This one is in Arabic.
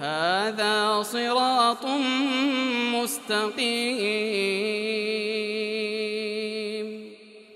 هذا صراط مستقيم.